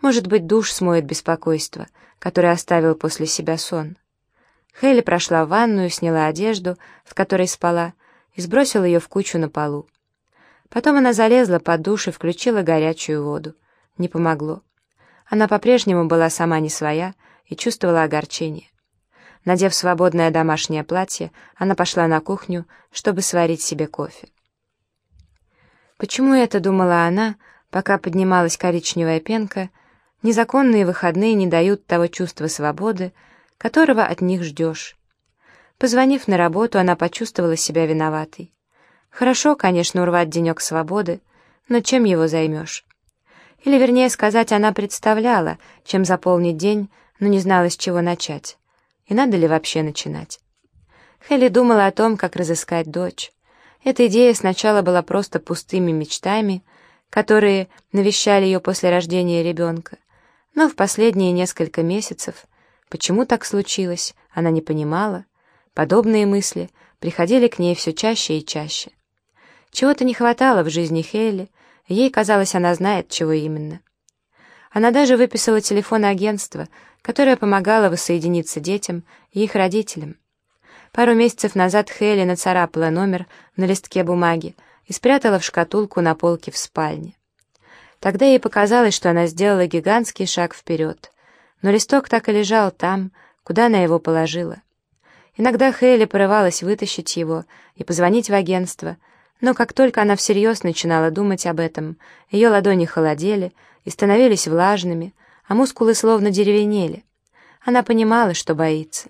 Может быть, душ смоет беспокойство, которое оставил после себя сон. Хейли прошла в ванную, сняла одежду, в которой спала, и сбросила ее в кучу на полу. Потом она залезла под душ и включила горячую воду. Не помогло. Она по-прежнему была сама не своя и чувствовала огорчение. Надев свободное домашнее платье, она пошла на кухню, чтобы сварить себе кофе. Почему это думала она, пока поднималась коричневая пенка, незаконные выходные не дают того чувства свободы, которого от них ждешь. Позвонив на работу, она почувствовала себя виноватой. Хорошо, конечно, урвать денек свободы, но чем его займешь? Или, вернее сказать, она представляла, чем заполнить день, но не знала, с чего начать. И надо ли вообще начинать? Хелли думала о том, как разыскать дочь. Эта идея сначала была просто пустыми мечтами, которые навещали ее после рождения ребенка. Но в последние несколько месяцев, почему так случилось, она не понимала, подобные мысли приходили к ней все чаще и чаще. Чего-то не хватало в жизни Хейли, ей казалось, она знает, чего именно. Она даже выписала телефон агентства, которое помогало воссоединиться детям и их родителям. Пару месяцев назад Хейли нацарапала номер на листке бумаги и спрятала в шкатулку на полке в спальне. Тогда ей показалось, что она сделала гигантский шаг вперед, но листок так и лежал там, куда она его положила. Иногда Хейли порывалась вытащить его и позвонить в агентство, но как только она всерьез начинала думать об этом, ее ладони холодели и становились влажными, а мускулы словно деревенели. Она понимала, что боится.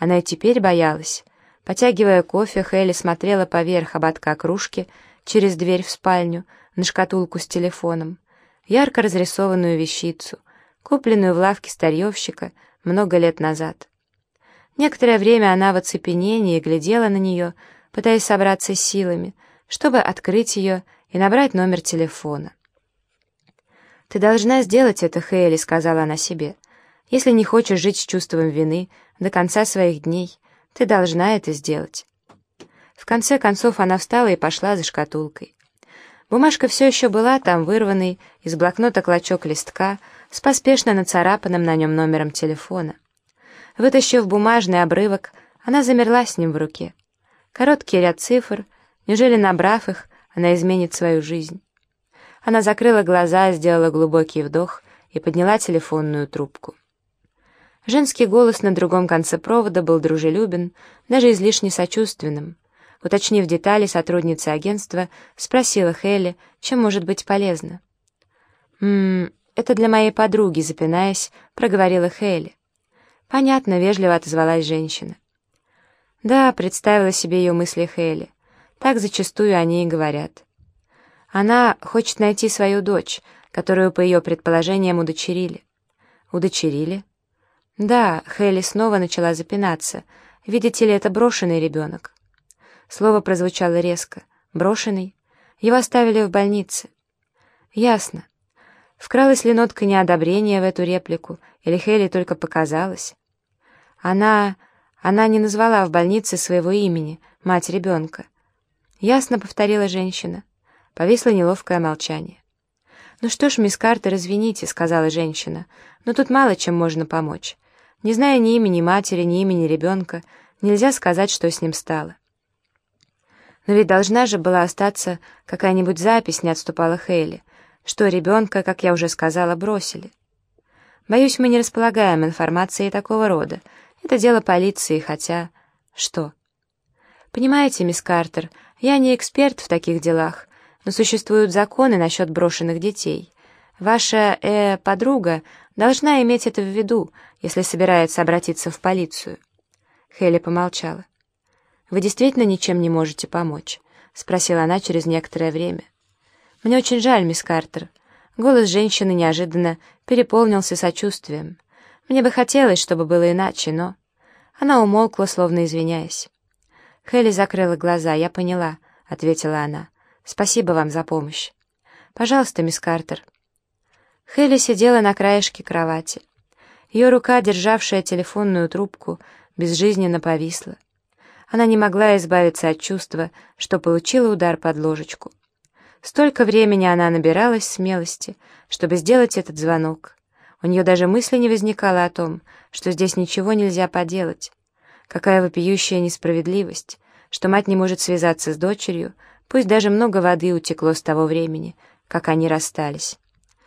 Она и теперь боялась. Потягивая кофе, Хелли смотрела поверх ободка кружки через дверь в спальню на шкатулку с телефоном, ярко разрисованную вещицу, купленную в лавке старьевщика много лет назад. Некоторое время она в оцепенении глядела на нее, пытаясь собраться силами, чтобы открыть ее и набрать номер телефона. «Ты должна сделать это, Хейли», — сказала она себе. «Если не хочешь жить с чувством вины до конца своих дней, ты должна это сделать». В конце концов она встала и пошла за шкатулкой. Бумажка все еще была там, вырванный из блокнота клочок листка с поспешно нацарапанным на нем номером телефона. Вытащив бумажный обрывок, она замерла с ним в руке. Короткий ряд цифр, неужели набрав их, она изменит свою жизнь? Она закрыла глаза, сделала глубокий вдох и подняла телефонную трубку. Женский голос на другом конце провода был дружелюбен, даже излишне сочувственным. Уточнив детали, сотрудница агентства спросила Хелли, чем может быть полезно. «Ммм, это для моей подруги», — запинаясь, проговорила Хелли. «Понятно», — вежливо отозвалась женщина. «Да», — представила себе ее мысли Хелли. «Так зачастую они и говорят». Она хочет найти свою дочь, которую, по ее предположениям, удочерили. Удочерили? Да, Хелли снова начала запинаться. Видите ли, это брошенный ребенок. Слово прозвучало резко. Брошенный? Его оставили в больнице. Ясно. Вкралась ли нотка неодобрения в эту реплику, или Хелли только показалось? Она... она не назвала в больнице своего имени, мать ребенка. Ясно, повторила женщина. Повисло неловкое молчание. «Ну что ж, мисс Картер, извините», — сказала женщина, «но тут мало чем можно помочь. Не зная ни имени матери, ни имени ребенка, нельзя сказать, что с ним стало». «Но ведь должна же была остаться какая-нибудь запись», — не отступала Хейли, «что ребенка, как я уже сказала, бросили». «Боюсь, мы не располагаем информацией такого рода. Это дело полиции, хотя...» «Что?» «Понимаете, мисс Картер, я не эксперт в таких делах, но существуют законы насчет брошенных детей. Ваша, э, подруга должна иметь это в виду, если собирается обратиться в полицию». Хелли помолчала. «Вы действительно ничем не можете помочь?» — спросила она через некоторое время. «Мне очень жаль, мисс Картер». Голос женщины неожиданно переполнился сочувствием. «Мне бы хотелось, чтобы было иначе, но...» Она умолкла, словно извиняясь. Хелли закрыла глаза. «Я поняла», — ответила она. Спасибо вам за помощь. Пожалуйста, мисс Картер». Хелли сидела на краешке кровати. Ее рука, державшая телефонную трубку, безжизненно повисла. Она не могла избавиться от чувства, что получила удар под ложечку. Столько времени она набиралась смелости, чтобы сделать этот звонок. У нее даже мысли не возникало о том, что здесь ничего нельзя поделать. Какая вопиющая несправедливость, что мать не может связаться с дочерью, пусть даже много воды утекло с того времени, как они расстались.